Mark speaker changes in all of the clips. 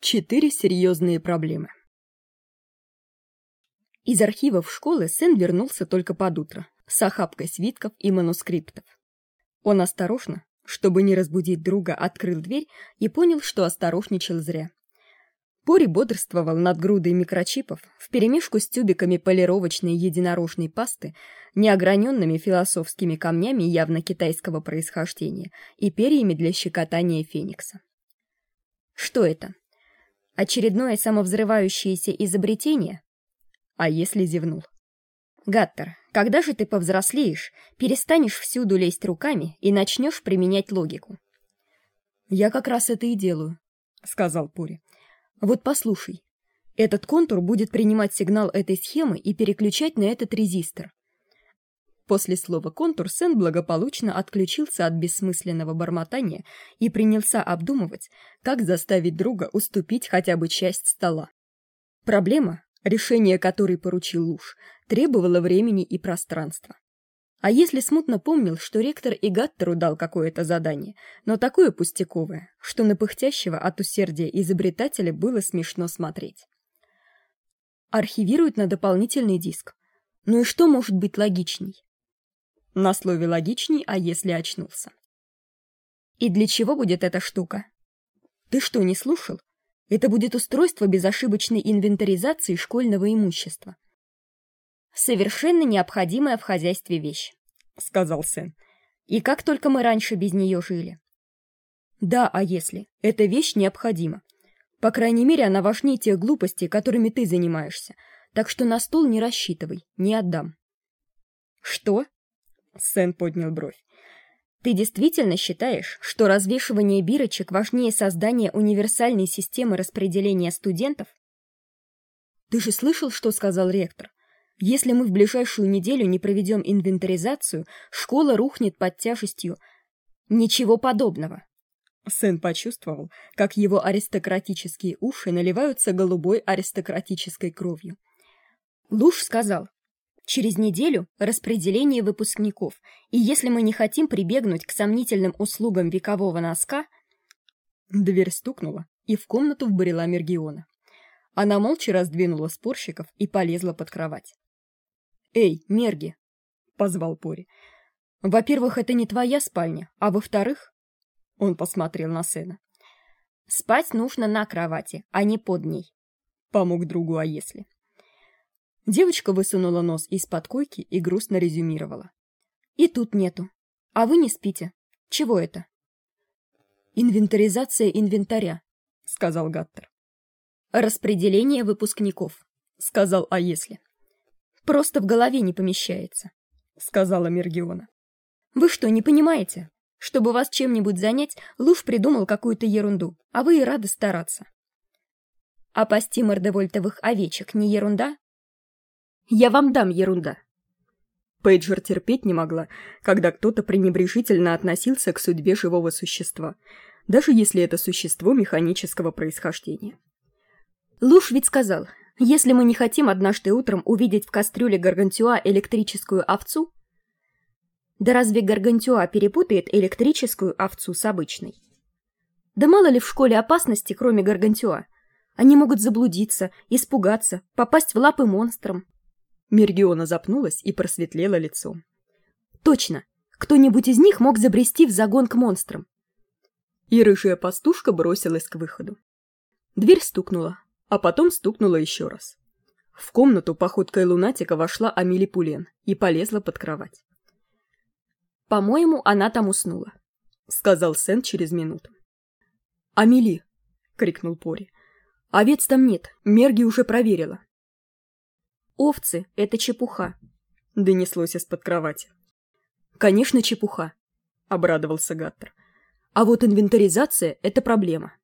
Speaker 1: Четыре серьезные проблемы. Из архивов школы Сэн вернулся только под утро, с охапкой свитков и манускриптов. Он осторожно, чтобы не разбудить друга, открыл дверь и понял, что осторожничал зря. Пори бодрствовал над грудой микрочипов вперемешку с тюбиками полировочной единорожной пасты, неограненными философскими камнями явно китайского происхождения и перьями для щекотания феникса. Что это? Очередное самовзрывающееся изобретение? А если зевнул? Гаттер, когда же ты повзрослеешь, перестанешь всюду лезть руками и начнешь применять логику? Я как раз это и делаю, сказал Пури. Вот послушай. Этот контур будет принимать сигнал этой схемы и переключать на этот резистор. После слова «контур» Сен благополучно отключился от бессмысленного бормотания и принялся обдумывать, как заставить друга уступить хотя бы часть стола. Проблема, решение которой поручил Луж, требовала времени и пространства. А если смутно помнил, что ректор и Гаттеру дал какое-то задание, но такое пустяковое, что на пыхтящего от усердия изобретателя было смешно смотреть. Архивируют на дополнительный диск. Ну и что может быть логичней? На слове логичней, а если очнулся. И для чего будет эта штука? Ты что, не слушал? Это будет устройство безошибочной инвентаризации школьного имущества совершенно необходимая в хозяйстве вещь, сказал Сэн. И как только мы раньше без нее жили. Да, а если? Эта вещь необходима. По крайней мере, она важнее тех глупостей, которыми ты занимаешься. Так что на стол не рассчитывай, не отдам. Что? Сэн поднял бровь. Ты действительно считаешь, что развешивание бирочек важнее создания универсальной системы распределения студентов? Ты же слышал, что сказал ректор? Если мы в ближайшую неделю не проведем инвентаризацию, школа рухнет под тяжестью. Ничего подобного. Сын почувствовал, как его аристократические уши наливаются голубой аристократической кровью. Луж сказал, через неделю распределение выпускников, и если мы не хотим прибегнуть к сомнительным услугам векового носка... Дверь стукнула, и в комнату вбрела Мергиона. Она молча раздвинула спорщиков и полезла под кровать. «Эй, Мерги!» — позвал Пори. «Во-первых, это не твоя спальня, а во-вторых...» Он посмотрел на сына. «Спать нужно на кровати, а не под ней», — помог другу, а если... Девочка высунула нос из-под койки и грустно резюмировала. «И тут нету. А вы не спите. Чего это?» «Инвентаризация инвентаря», — сказал Гаттер. «Распределение выпускников», — сказал «А если?» Просто в голове не помещается, сказала Мергиона. Вы что, не понимаете? Чтобы вас чем-нибудь занять, Луж придумал какую-то ерунду, а вы и рады стараться. А пасти мордовольтовых овечек не ерунда? Я вам дам ерунда. Пейджер терпеть не могла, когда кто-то пренебрежительно относился к судьбе живого существа, даже если это существо механического происхождения. Луж ведь сказал, если мы не хотим однажды утром увидеть в кастрюле гаргантюа электрическую овцу, да разве гаргантюа перепутает электрическую овцу с обычной? Да мало ли в школе опасности, кроме гаргантюа. Они могут заблудиться, испугаться, попасть в лапы монстрам. Мергиона запнулась и просветлела лицом. Точно, кто-нибудь из них мог забрести в загон к монстрам. И рыжая пастушка бросилась к выходу. Дверь стукнула, а потом стукнула еще раз. В комнату походкой лунатика вошла Амели Пулен и полезла под кровать. «По-моему, она там уснула», — сказал Сент через минуту. «Амели!» — крикнул Пори. «Овец там нет, Мерги уже проверила». «Овцы — это чепуха», — донеслось из-под кровати. «Конечно, чепуха», — обрадовался Гаттер. «А вот инвентаризация — это проблема».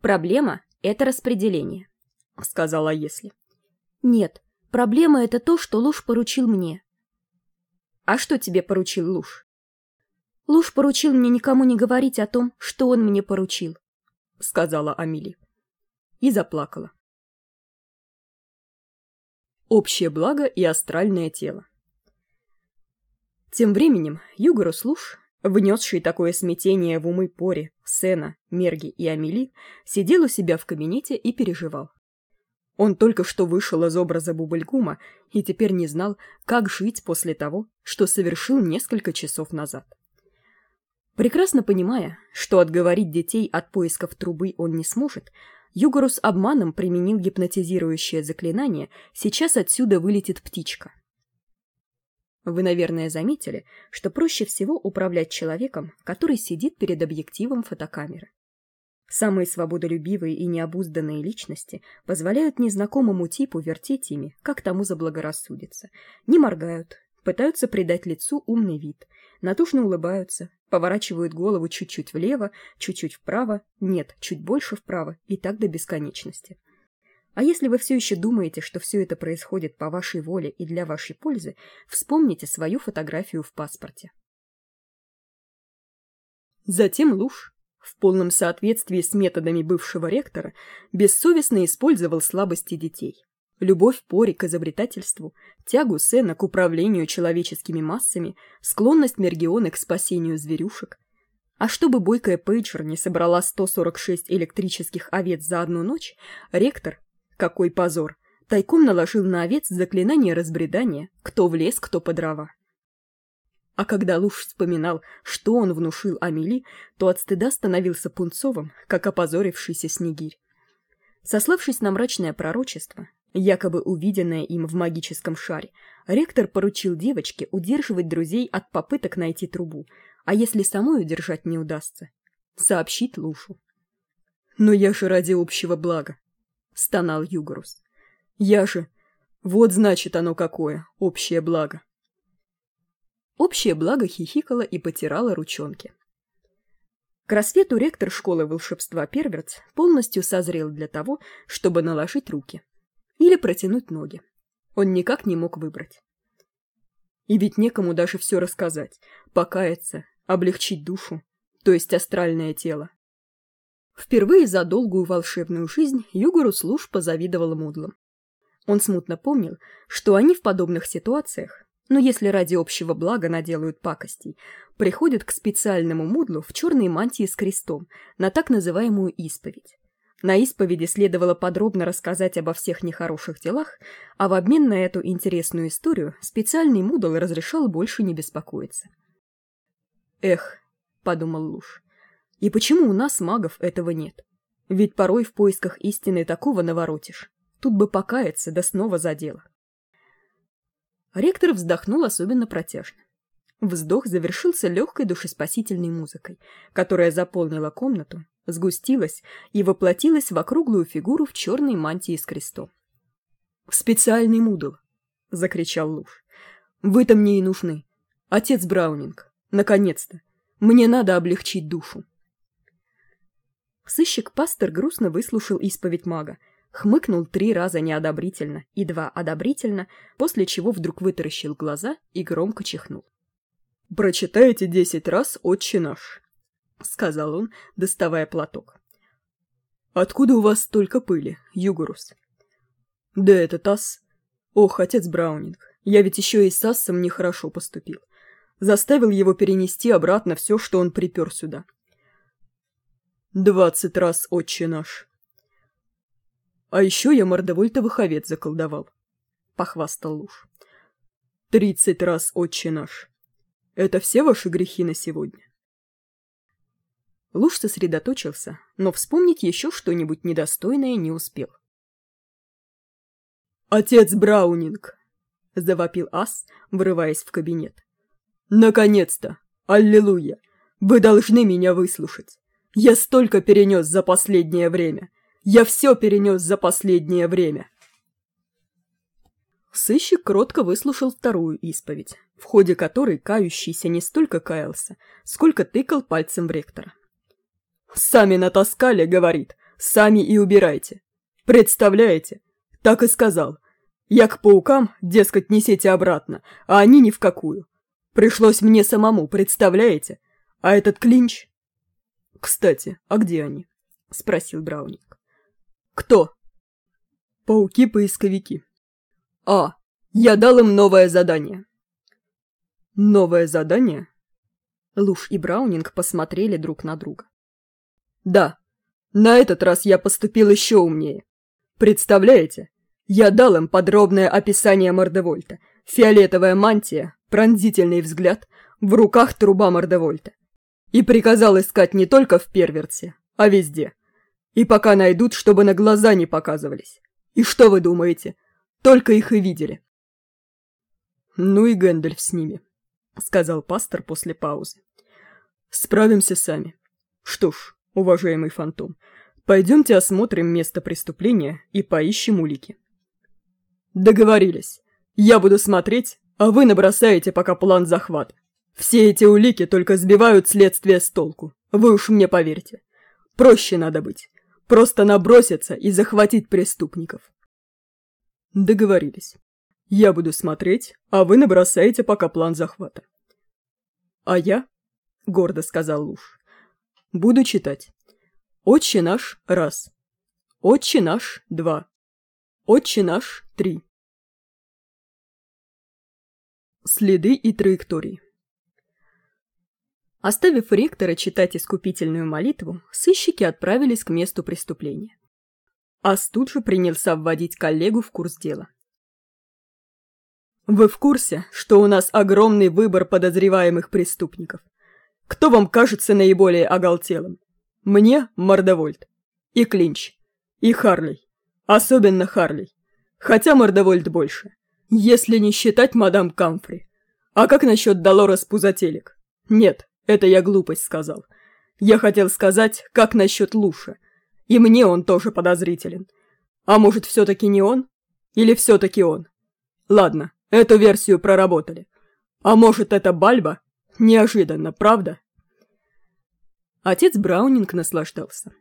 Speaker 1: «Проблема это распределение, сказала Если. Нет, проблема это то, что Луж поручил мне. А что тебе поручил Луж? Луж поручил мне никому не говорить о том, что он мне поручил, сказала Амили. И заплакала. Общее благо и астральное тело. Тем временем Югорус Луж, внесший такое смятение в умы Пори, Сена, Мерги и Амели, сидел у себя в кабинете и переживал. Он только что вышел из образа Бубльгума и теперь не знал, как жить после того, что совершил несколько часов назад. Прекрасно понимая, что отговорить детей от поисков трубы он не сможет, Югорус обманом применил гипнотизирующее заклинание «Сейчас отсюда вылетит птичка». Вы, наверное, заметили, что проще всего управлять человеком, который сидит перед объективом фотокамеры. Самые свободолюбивые и необузданные личности позволяют незнакомому типу вертеть ими, как тому заблагорассудится. Не моргают, пытаются придать лицу умный вид, натужно улыбаются, поворачивают голову чуть-чуть влево, чуть-чуть вправо, нет, чуть больше вправо и так до бесконечности. А если вы все еще думаете, что все это происходит по вашей воле и для вашей пользы, вспомните свою фотографию в паспорте. Затем Луж, в полном соответствии с методами бывшего ректора, бессовестно использовал слабости детей. Любовь Пори к изобретательству, тягу Сена к управлению человеческими массами, склонность Мергиона к спасению зверюшек. А чтобы бойкая Пейджер не собрала 146 электрических овец за одну ночь, ректор, какой позор, тайком наложил на овец заклинание разбредания, кто в лес, кто по дрова. А когда Луж вспоминал, что он внушил Амели, то от стыда становился пунцовым, как опозорившийся снегирь. Сославшись на мрачное пророчество, якобы увиденное им в магическом шаре, ректор поручил девочке удерживать друзей от попыток найти трубу, а если самой удержать не удастся, сообщить Лушу. «Но я же ради общего блага», — стонал Югорус. «Я же... Вот значит оно какое, общее благо». Общее благо хихикала и потирала ручонки. К рассвету ректор школы волшебства Перверц полностью созрел для того, чтобы наложить руки. Или протянуть ноги. Он никак не мог выбрать. И ведь некому даже все рассказать, покаяться, облегчить душу, то есть астральное тело. Впервые за долгую волшебную жизнь Югору Служ позавидовал Мудлам. Он смутно помнил, что они в подобных ситуациях но если ради общего блага наделают пакостей, приходят к специальному мудлу в черной мантии с крестом на так называемую исповедь. На исповеди следовало подробно рассказать обо всех нехороших делах, а в обмен на эту интересную историю специальный мудл разрешал больше не беспокоиться. «Эх», — подумал Луж, — «и почему у нас, магов, этого нет? Ведь порой в поисках истины такого наворотишь. Тут бы покаяться, да снова за дело». Ректор вздохнул особенно протяжно. Вздох завершился легкой душеспасительной музыкой, которая заполнила комнату, сгустилась и воплотилась в округлую фигуру в черной мантии с крестом. «Специальный мудл!» — закричал Луж. «Вы-то мне и нужны. Отец Браунинг, наконец-то! Мне надо облегчить душу!» Сыщик-пастор грустно выслушал исповедь мага, хмыкнул три раза неодобрительно и два одобрительно, после чего вдруг вытаращил глаза и громко чихнул. «Прочитайте десять раз «Отче наш», — сказал он, доставая платок. «Откуда у вас столько пыли, Югурус?» «Да это таз. Ох, отец Браунинг, я ведь еще и с Ассом нехорошо поступил. Заставил его перенести обратно все, что он припер сюда». «Двадцать раз, отче наш», а еще я мордовольтовых овец заколдовал, — похвастал Луж. Тридцать раз, отче наш. Это все ваши грехи на сегодня? Луж сосредоточился, но вспомнить еще что-нибудь недостойное не успел. «Отец Браунинг!» — завопил ас, врываясь в кабинет. «Наконец-то! Аллилуйя! Вы должны меня выслушать! Я столько перенес за последнее время! Я все перенес за последнее время. Сыщик кротко выслушал вторую исповедь, в ходе которой кающийся не столько каялся, сколько тыкал пальцем в ректора. «Сами натаскали, — говорит, — сами и убирайте. Представляете? Так и сказал. Я к паукам, дескать, несите обратно, а они ни в какую. Пришлось мне самому, представляете? А этот клинч...» «Кстати, а где они?» — спросил Браунинг. Кто? Пауки-поисковики. А, я дал им новое задание. Новое задание? Луж и Браунинг посмотрели друг на друга.
Speaker 2: «Да, на этот раз я поступил еще умнее. Представляете, я дал им подробное описание Мордевольта. Фиолетовая мантия, пронзительный взгляд, в руках труба Мордевольта. И приказал искать не только в Перверце, а везде. И пока найдут, чтобы на глаза не показывались. И что вы думаете? Только их и видели. «Ну и Гэндальф с ними», — сказал пастор после паузы. «Справимся сами. Что ж, уважаемый фантом, пойдемте осмотрим место преступления и поищем улики». «Договорились. Я буду смотреть, а вы набросаете пока план захвата. Все эти улики только сбивают следствие с толку, вы уж мне поверьте. Проще надо быть. Просто наброситься и захватить преступников». Договорились. Я буду смотреть, а вы набросаете пока план захвата. А я, — гордо сказал Луж, — буду читать. Отче наш — раз. Отче наш — два. Отче наш — три. Следы и траектории. Оставив ректора читать искупительную молитву, сыщики отправились к месту преступления. Ас тут же принялся вводить коллегу в курс дела. Вы в курсе, что у нас огромный выбор подозреваемых преступников? Кто вам кажется наиболее оголтелым? Мне – Мордовольт. И Клинч. И Харлей. Особенно Харлей. Хотя Мордовольт больше. Если не считать мадам Камфри. А как насчет Долорес Пузателек? Нет, это я глупость сказал. Я хотел сказать, как насчет Луша. И мне он тоже подозрителен. А может, все-таки не он? Или все-таки он? Ладно, Эту версию проработали. А может, это Бальба? Неожиданно, правда? Отец Браунинг наслаждался.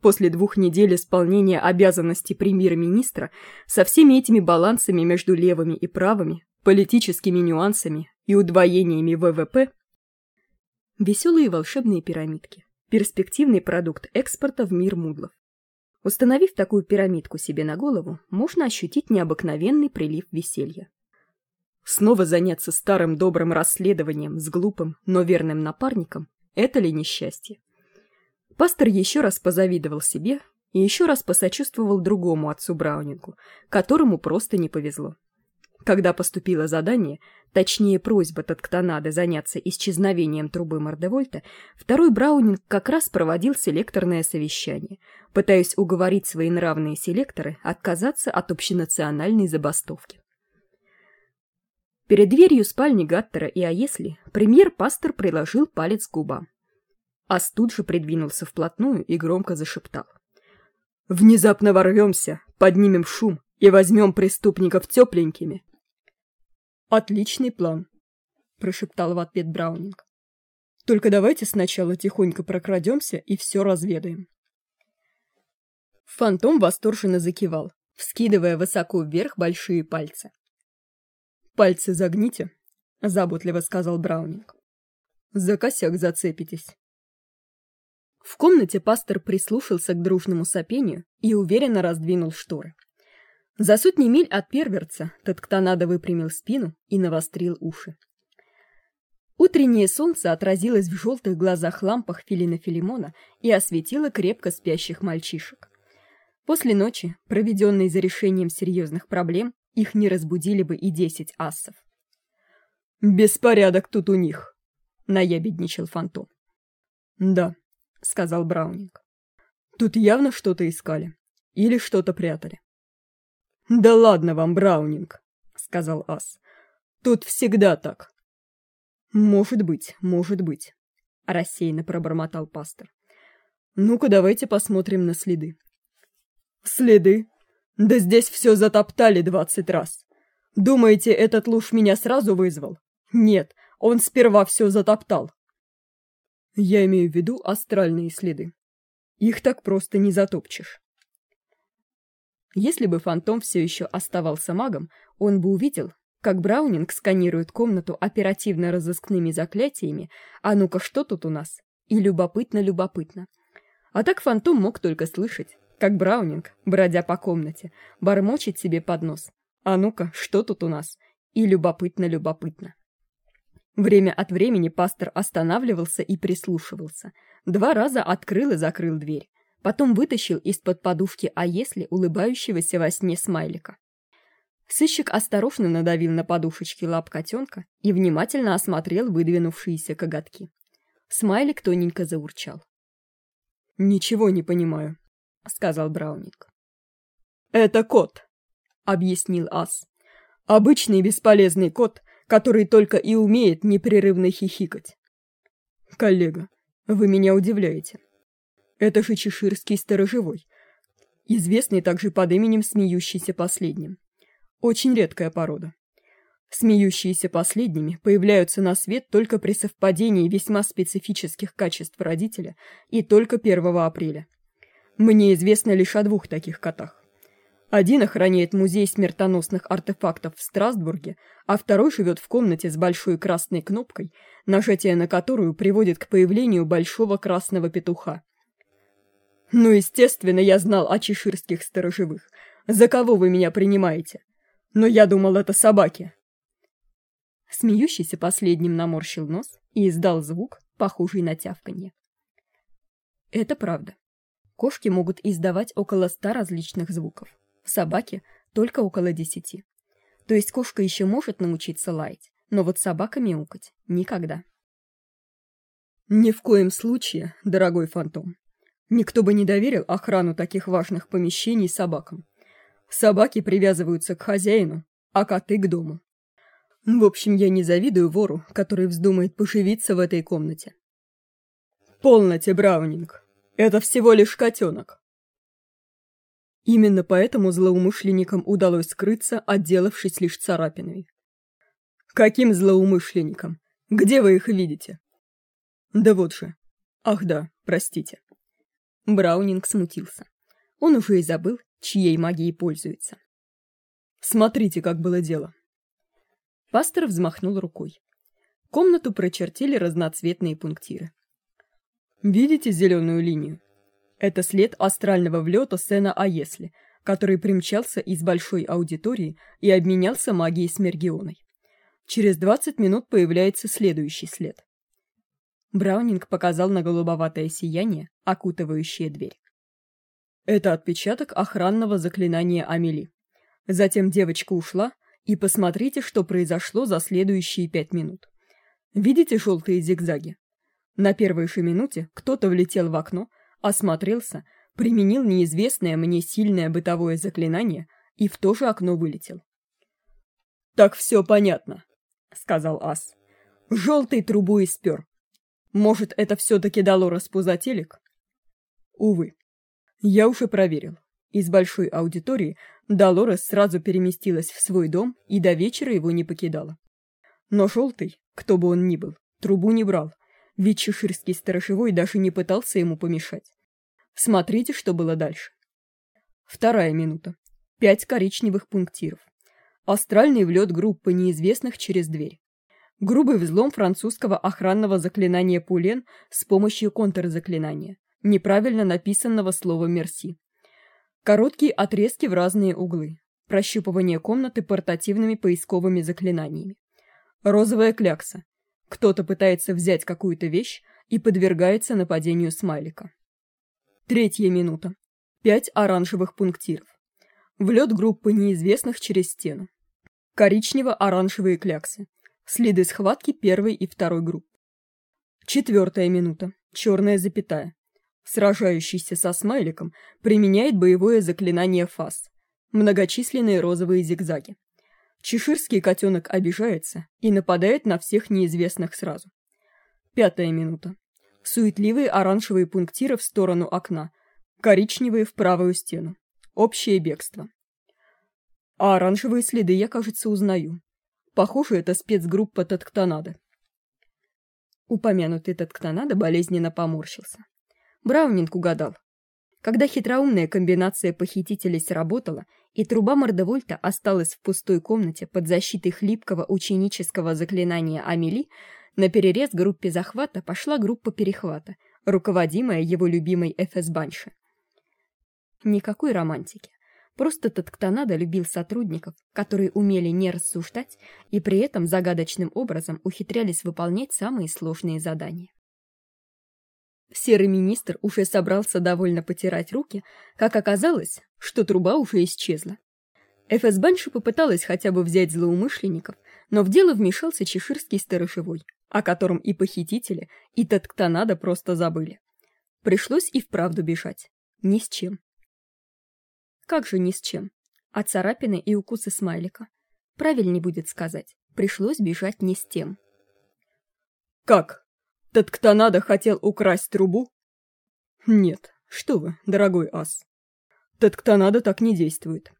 Speaker 2: После двух недель исполнения обязанностей премьер-министра со всеми этими балансами между левыми и правыми, политическими нюансами и удвоениями ВВП, веселые волшебные пирамидки, перспективный продукт экспорта в мир мудлов. Установив такую пирамидку себе на голову, можно ощутить необыкновенный прилив веселья. Снова заняться старым добрым расследованием с глупым, но верным напарником – это ли несчастье? Пастор еще раз позавидовал себе и еще раз посочувствовал другому отцу Браунингу, которому просто не повезло. Когда поступило задание, точнее просьба Татканады заняться исчезновением трубы Мордевольта, второй Браунинг как раз проводил селекторное совещание, пытаясь уговорить свои нравные селекторы отказаться от общенациональной забастовки. Перед дверью спальни Гаттера и Аесли премьер-пастор приложил палец к губам. Ас тут же придвинулся вплотную и громко зашептал. «Внезапно ворвемся, поднимем шум и возьмем преступников тепленькими». «Отличный план», — прошептал в ответ Браунинг. «Только давайте сначала тихонько прокрадемся и все разведаем». Фантом восторженно закивал, вскидывая высоко вверх большие пальцы. «Пальцы загните», — заботливо сказал Браунинг. «За косяк зацепитесь». В комнате пастор прислушался к дружному сопению и уверенно раздвинул шторы. За сотни миль от перверца Татканада выпрямил спину и навострил уши. Утреннее солнце отразилось в желтых глазах лампах Филина Филимона и осветило крепко спящих мальчишек. После ночи, проведенной за решением серьезных проблем, их не разбудили бы и десять ассов. «Беспорядок тут у них», — наябедничал Фантом. «Да», — сказал Браунинг. «Тут явно что-то искали. Или что-то прятали». «Да ладно вам, Браунинг», — сказал Ас. «Тут всегда так». «Может быть, может быть», — рассеянно пробормотал пастор. «Ну-ка, давайте посмотрим на следы». «Следы?» Да здесь все затоптали двадцать раз. Думаете, этот луж меня сразу вызвал? Нет, он сперва все затоптал. Я имею в виду астральные следы. Их так просто не затопчешь. Если бы фантом все еще оставался магом, он бы увидел, как Браунинг сканирует комнату оперативно-розыскными заклятиями «А ну-ка, что тут у нас?» и любопытно-любопытно. А так фантом мог только слышать, как Браунинг, бродя по комнате, бормочет себе под нос. А ну-ка, что тут у нас? И любопытно-любопытно.
Speaker 1: Время от времени пастор останавливался и прислушивался. Два раза открыл и закрыл дверь. Потом вытащил из-под подушки «А если» улыбающегося во сне смайлика. Сыщик осторожно надавил на подушечки лап котенка и внимательно осмотрел выдвинувшиеся коготки. Смайлик тоненько заурчал.
Speaker 2: «Ничего не понимаю», — сказал Браунинг.
Speaker 3: «Это кот», — объяснил Ас. «Обычный бесполезный кот, который только и умеет непрерывно хихикать».
Speaker 2: «Коллега, вы меня удивляете. Это же чеширский сторожевой, известный также под именем Смеющийся Последним. Очень редкая порода. Смеющиеся последними появляются на свет только при совпадении весьма специфических качеств родителя и только 1 апреля. Мне известно лишь о двух таких котах. Один охраняет музей смертоносных артефактов в Страсбурге, а второй живет в комнате с большой красной кнопкой, нажатие на которую приводит к появлению большого красного петуха. Ну, естественно, я знал о чеширских сторожевых. За кого вы меня принимаете? Но я думал, это собаки.
Speaker 1: Смеющийся последним наморщил нос и издал звук, похожий на тявканье. Это правда. Кошки могут издавать около ста различных звуков. Собаки только около десяти. То есть кошка еще может научиться лаять, но вот собака мяукать никогда.
Speaker 2: Ни в коем случае, дорогой фантом. Никто бы не доверил охрану таких важных помещений собакам. Собаки привязываются к хозяину, а коты к дому. В общем, я не завидую вору, который вздумает поживиться в этой комнате.
Speaker 3: Полноте, Браунинг. Это всего лишь котенок.
Speaker 2: Именно поэтому злоумышленникам удалось скрыться, отделавшись лишь царапинами.
Speaker 3: Каким злоумышленникам? Где вы их видите?
Speaker 2: Да вот же. Ах да, простите.
Speaker 1: Браунинг смутился. Он уже и забыл, чьей магией пользуется.
Speaker 2: Смотрите, как было дело.
Speaker 1: Пастор взмахнул рукой. Комнату прочертили разноцветные пунктиры.
Speaker 2: Видите зеленую линию? Это след астрального влета Сена «А если», который примчался из большой аудитории и обменялся магией с Мергионой. Через 20 минут появляется следующий след.
Speaker 1: Браунинг показал на голубоватое сияние, окутывающее дверь.
Speaker 2: Это отпечаток охранного заклинания Амели. Затем девочка ушла, и посмотрите, что произошло за следующие пять минут. Видите желтые зигзаги? На первой же минуте кто-то влетел в окно, осмотрелся, применил неизвестное мне сильное бытовое заклинание и в то же окно вылетел.
Speaker 3: «Так все понятно», — сказал Ас. «Желтый трубу спер. Может, это все-таки дало распузателек?
Speaker 2: Увы. Я уже проверил. Из большой аудитории Долорес сразу переместилась в свой дом и до вечера его не покидала. Но желтый, кто бы он ни был, трубу не брал, ведь чеширский сторожевой даже не пытался ему помешать. Смотрите, что было дальше. Вторая минута. Пять коричневых пунктиров. Астральный влет группы неизвестных через дверь. Грубый взлом французского охранного заклинания Пулен с помощью контрзаклинания, неправильно написанного слова «мерси». Короткие отрезки в разные углы. Прощупывание комнаты портативными поисковыми заклинаниями. Розовая клякса. Кто-то пытается взять какую-то вещь и подвергается нападению смайлика. Третья минута. Пять оранжевых пунктиров. Влет группы неизвестных через стену. Коричнево-оранжевые кляксы. Следы схватки первой и второй групп. Четвертая минута. Черная запятая. Сражающийся со смайликом применяет боевое заклинание фас. Многочисленные розовые зигзаги. Чеширский котенок обижается и нападает на всех неизвестных сразу. Пятая минута. Суетливые оранжевые пунктиры в сторону окна, коричневые в правую стену. Общее бегство. А оранжевые следы я, кажется, узнаю. Похоже, это спецгруппа Татктонада. Упомянутый Татктонада болезненно поморщился. Браунинг угадал. Когда хитроумная комбинация похитителей сработала, и труба Мордовольта осталась в пустой комнате под защитой хлипкого ученического заклинания Амели, на перерез группе захвата пошла группа перехвата, руководимая его любимой Эфес Банши. Никакой романтики.
Speaker 1: Просто Татканада любил сотрудников, которые умели не рассуждать и при этом загадочным образом ухитрялись выполнять самые сложные задания. Серый министр уже собрался довольно потирать руки, как оказалось, что труба уже исчезла. ФСБанша попыталась хотя бы взять злоумышленников, но в дело вмешался чеширский сторожевой, о котором и похитители, и Татканада просто забыли. Пришлось и вправду бежать. Ни с чем. Как же ни с чем? А царапины и укусы смайлика. Правильнее будет сказать. Пришлось бежать не с тем.
Speaker 2: Как? Тот кто надо хотел украсть трубу? Нет, что вы, дорогой ас. Тот кто надо так не действует.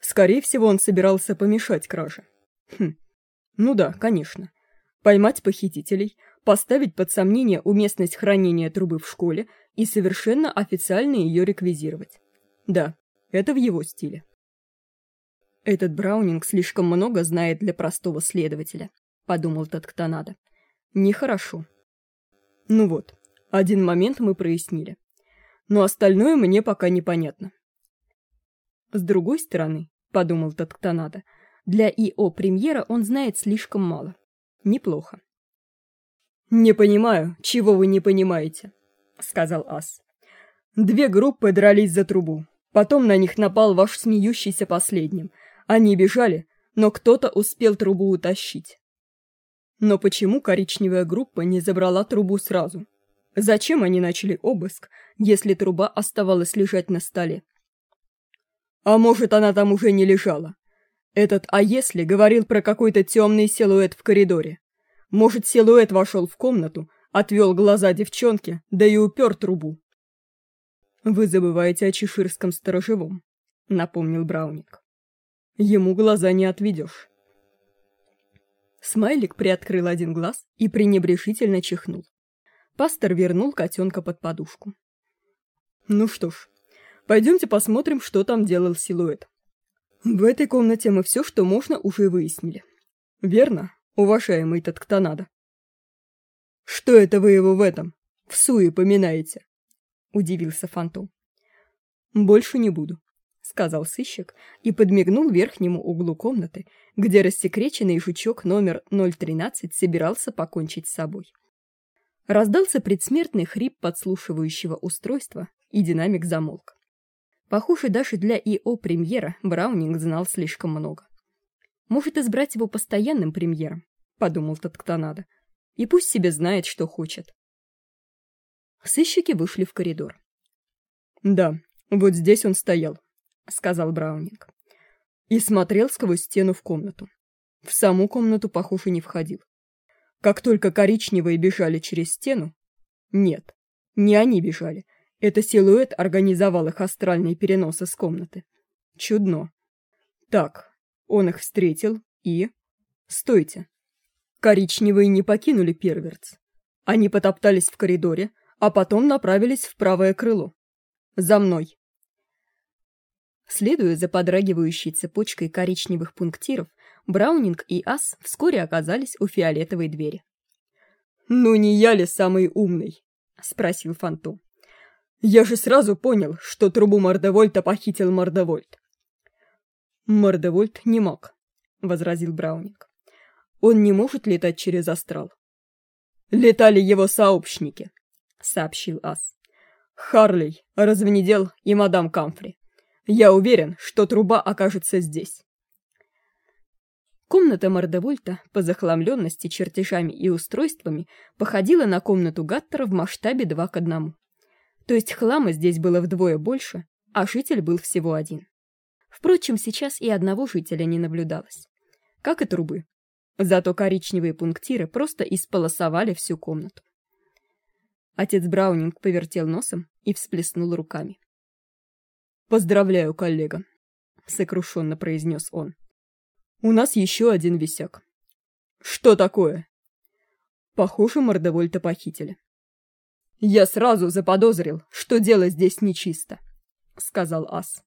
Speaker 2: Скорее всего, он собирался помешать краже. Хм. Ну да, конечно. Поймать похитителей, поставить под сомнение уместность хранения трубы в школе и совершенно официально ее реквизировать. Да, это в его стиле. Этот Браунинг слишком много знает для простого следователя, подумал Татканада. Нехорошо. Ну вот, один момент мы прояснили. Но остальное мне пока непонятно. С другой стороны, подумал тот Татканада, для ИО премьера он знает слишком мало. Неплохо. Не понимаю, чего вы не понимаете, сказал Ас. Две группы дрались за трубу. Потом на них напал ваш смеющийся последним. Они бежали, но кто-то успел трубу утащить. Но почему коричневая группа не забрала трубу сразу? Зачем они начали обыск, если труба оставалась лежать на столе? А может, она там уже не лежала? Этот «а если» говорил про какой-то темный силуэт в коридоре. Может, силуэт вошел в комнату, отвел глаза девчонке, да и упер трубу. «Вы забываете о чеширском сторожевом», — напомнил Брауник. «Ему глаза не отведешь». Смайлик приоткрыл один глаз и пренебрежительно чихнул. Пастор вернул котенка под подушку. «Ну что ж, пойдемте посмотрим, что там делал силуэт. В этой комнате мы все, что можно, уже выяснили. Верно, уважаемый Татканада?» «Что это вы его в этом, в суе поминаете?» удивился Фантом. Больше не буду, сказал сыщик и подмигнул верхнему углу комнаты, где рассекреченный жучок номер 013 собирался покончить с собой. Раздался предсмертный хрип подслушивающего устройства, и динамик замолк. Похоже, даже для ИО премьера Браунинг знал слишком много. Может избрать его постоянным премьером, подумал тот кто надо, и пусть себе знает, что хочет. Сыщики вышли в коридор. «Да, вот здесь он стоял», — сказал Браунинг. И смотрел сквозь стену в комнату. В саму комнату, похоже, не входил. Как только коричневые бежали через стену... Нет, не они бежали. Это силуэт организовал их астральный перенос из комнаты. Чудно. Так, он их встретил и... Стойте. Коричневые не покинули Перверц. Они потоптались в коридоре, а потом направились в правое крыло. За мной. Следуя за подрагивающей цепочкой коричневых пунктиров, Браунинг и Ас вскоре оказались у фиолетовой двери. «Ну не я ли самый умный?» — спросил Фантом. «Я же сразу понял, что трубу Мордовольта похитил Мордовольт». «Мордовольт не мог», — возразил Браунинг. «Он не может летать через астрал». «Летали его сообщники», сообщил Ас. «Харлей, Развенедел и мадам Камфри. Я уверен, что труба окажется здесь». Комната Мордовольта по захламленности чертежами и устройствами походила на комнату Гаттера в масштабе 2 к 1. То есть хлама здесь было вдвое больше, а житель был всего один. Впрочем, сейчас и одного жителя не наблюдалось. Как и трубы. Зато коричневые пунктиры просто исполосовали всю комнату. Отец Браунинг повертел носом и всплеснул руками. «Поздравляю, коллега», — сокрушенно произнес он. «У нас еще один висяк». «Что такое?» «Похоже, мордовольта похитили». «Я сразу заподозрил, что дело здесь нечисто», — сказал Ас.